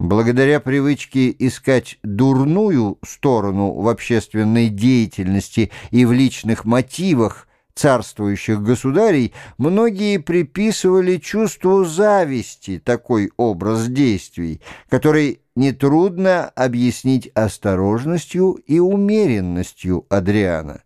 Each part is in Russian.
Благодаря привычке искать дурную сторону в общественной деятельности и в личных мотивах царствующих государей, многие приписывали чувству зависти такой образ действий, который нетрудно объяснить осторожностью и умеренностью Адриана.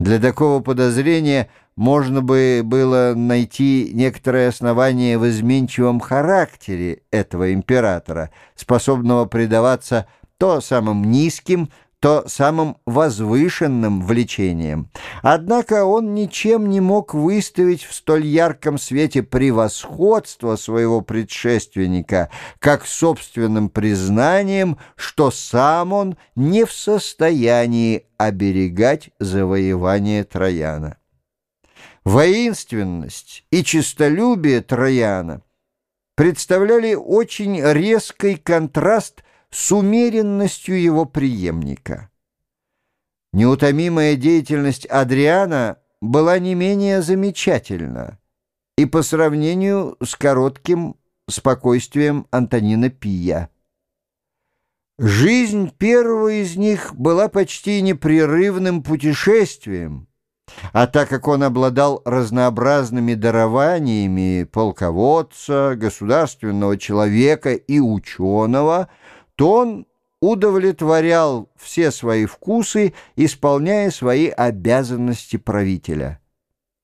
Для такого подозрения – можно бы было найти некоторое основание в изменчивом характере этого императора, способного предаваться то самым низким, то самым возвышенным влечением. Однако он ничем не мог выставить в столь ярком свете превосходство своего предшественника, как собственным признанием, что сам он не в состоянии оберегать завоевание Трояна. Воинственность и честолюбие Трояна представляли очень резкий контраст с умеренностью его преемника. Неутомимая деятельность Адриана была не менее замечательна и по сравнению с коротким спокойствием Антонина Пия. Жизнь первого из них была почти непрерывным путешествием, а так как он обладал разнообразными дарованиями полководца, государственного человека и ученого, то он удовлетворял все свои вкусы, исполняя свои обязанности правителя.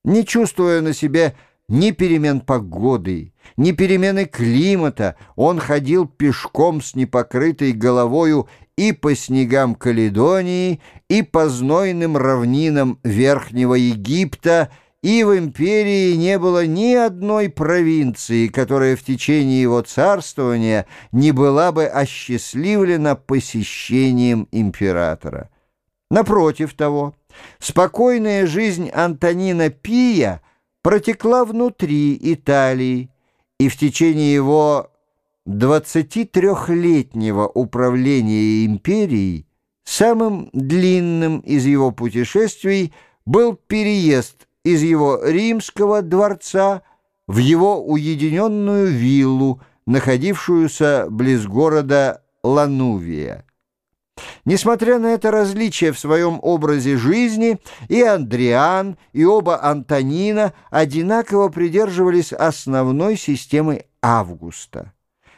Не чувствуя на себе ни перемен погоды, ни перемены климата, он ходил пешком с непокрытой головою и по снегам Каледонии, и по знойным равнинам Верхнего Египта, и в империи не было ни одной провинции, которая в течение его царствования не была бы осчастливлена посещением императора. Напротив того, спокойная жизнь Антонина Пия протекла внутри Италии, и в течение его 23-летнего управления империей самым длинным из его путешествий был переезд из его римского дворца в его уединенную виллу, находившуюся близ города Ланувия. Несмотря на это различие в своем образе жизни, и Андриан, и оба Антонина одинаково придерживались основной системы Августа.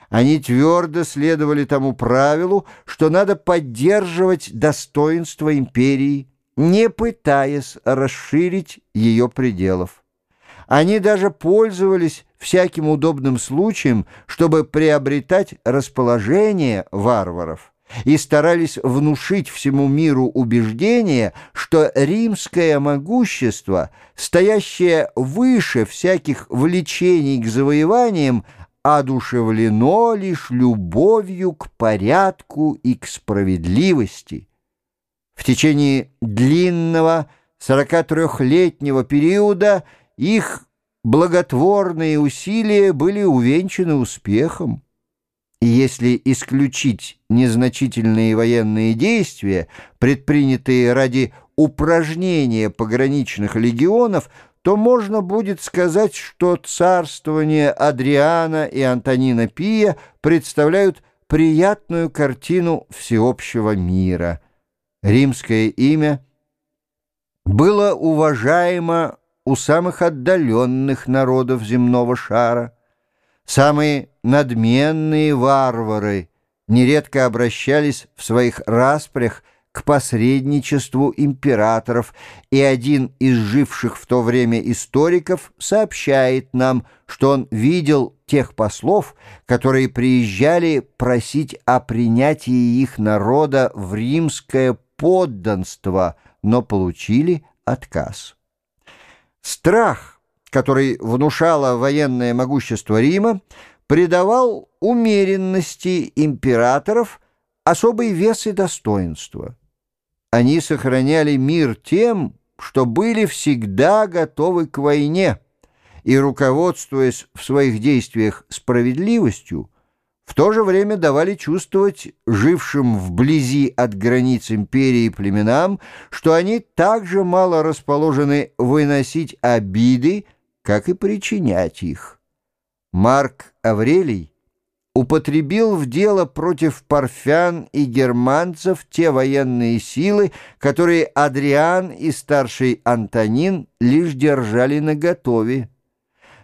Они твердо следовали тому правилу, что надо поддерживать достоинство империи, не пытаясь расширить ее пределов. Они даже пользовались всяким удобным случаем, чтобы приобретать расположение варваров и старались внушить всему миру убеждение, что римское могущество, стоящее выше всяких влечений к завоеваниям, одушевлено лишь любовью к порядку и к справедливости. В течение длинного 43-летнего периода их благотворные усилия были увенчаны успехом. И если исключить незначительные военные действия, предпринятые ради упражнения пограничных легионов, то можно будет сказать, что царствование Адриана и Антонина Пия представляют приятную картину всеобщего мира. Римское имя было уважаемо у самых отдаленных народов земного шара. Самые надменные варвары нередко обращались в своих распрях к посредничеству императоров, и один из живших в то время историков сообщает нам, что он видел тех послов, которые приезжали просить о принятии их народа в римское подданство, но получили отказ. Страх, который внушало военное могущество Рима, придавал умеренности императоров особый вес и достоинство. Они сохраняли мир тем, что были всегда готовы к войне, и, руководствуясь в своих действиях справедливостью, в то же время давали чувствовать жившим вблизи от границ империи племенам, что они также мало расположены выносить обиды, как и причинять их. Марк Аврелий употребил в дело против парфян и германцев те военные силы, которые Адриан и старший Антонин лишь держали наготове.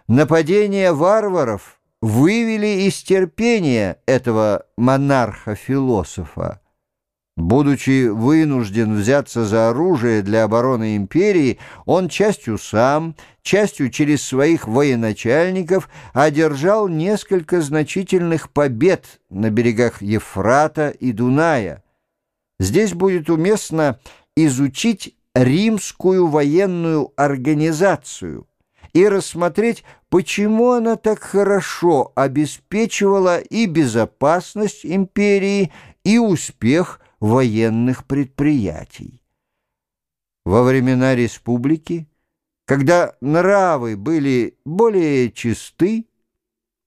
Нападение варваров вывели из терпения этого монарха-философа. Будучи вынужден взяться за оружие для обороны империи, он частью сам, частью через своих военачальников одержал несколько значительных побед на берегах Ефрата и Дуная. Здесь будет уместно изучить римскую военную организацию и рассмотреть, почему она так хорошо обеспечивала и безопасность империи, и успех военных предприятий. Во времена республики, когда нравы были более чисты,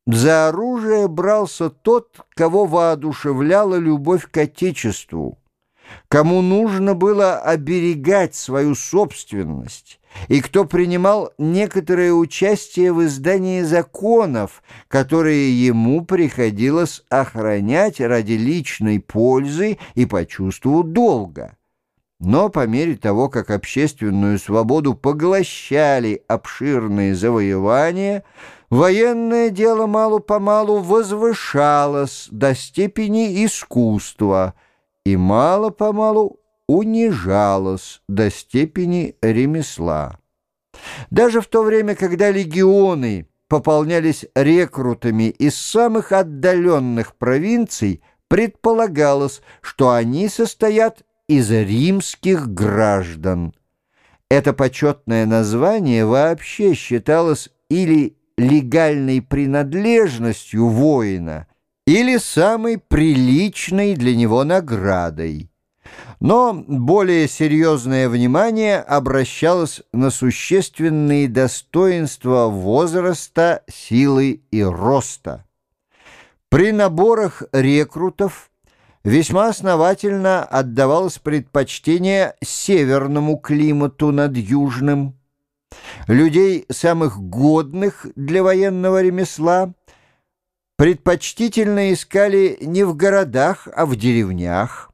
за оружие брался тот, кого воодушевляла любовь к Отечеству, кому нужно было оберегать свою собственность, и кто принимал некоторое участие в издании законов, которые ему приходилось охранять ради личной пользы и по чувству долга. Но по мере того, как общественную свободу поглощали обширные завоевания, военное дело мало-помалу возвышалось до степени искусства и мало-помалу унижалось до степени ремесла. Даже в то время, когда легионы пополнялись рекрутами из самых отдаленных провинций, предполагалось, что они состоят из римских граждан. Это почетное название вообще считалось или легальной принадлежностью воина, или самой приличной для него наградой. Но более серьезное внимание обращалось на существенные достоинства возраста, силы и роста. При наборах рекрутов весьма основательно отдавалось предпочтение северному климату над южным. Людей, самых годных для военного ремесла, предпочтительно искали не в городах, а в деревнях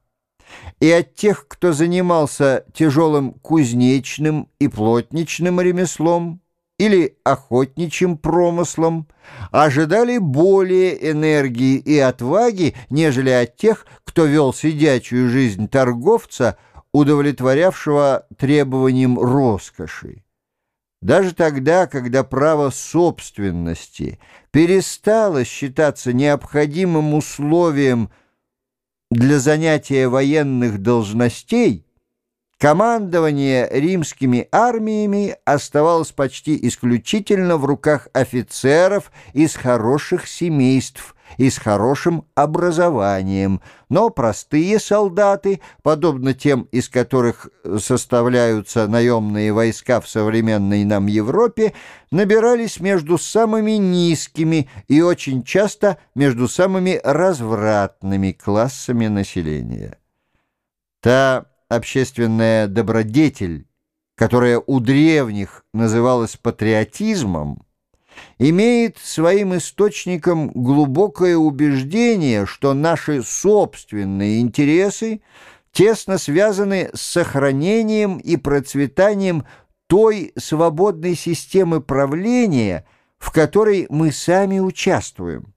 и от тех, кто занимался тяжелым кузнечным и плотничным ремеслом или охотничьим промыслом, ожидали более энергии и отваги, нежели от тех, кто вел сидячую жизнь торговца, удовлетворявшего требованиям роскоши. Даже тогда, когда право собственности перестало считаться необходимым условием – для занятия военных должностей командование римскими армиями оставалось почти исключительно в руках офицеров из хороших семейств, и с хорошим образованием, но простые солдаты, подобно тем, из которых составляются наемные войска в современной нам Европе, набирались между самыми низкими и очень часто между самыми развратными классами населения. Та общественная добродетель, которая у древних называлась патриотизмом, имеет своим источником глубокое убеждение, что наши собственные интересы тесно связаны с сохранением и процветанием той свободной системы правления, в которой мы сами участвуем.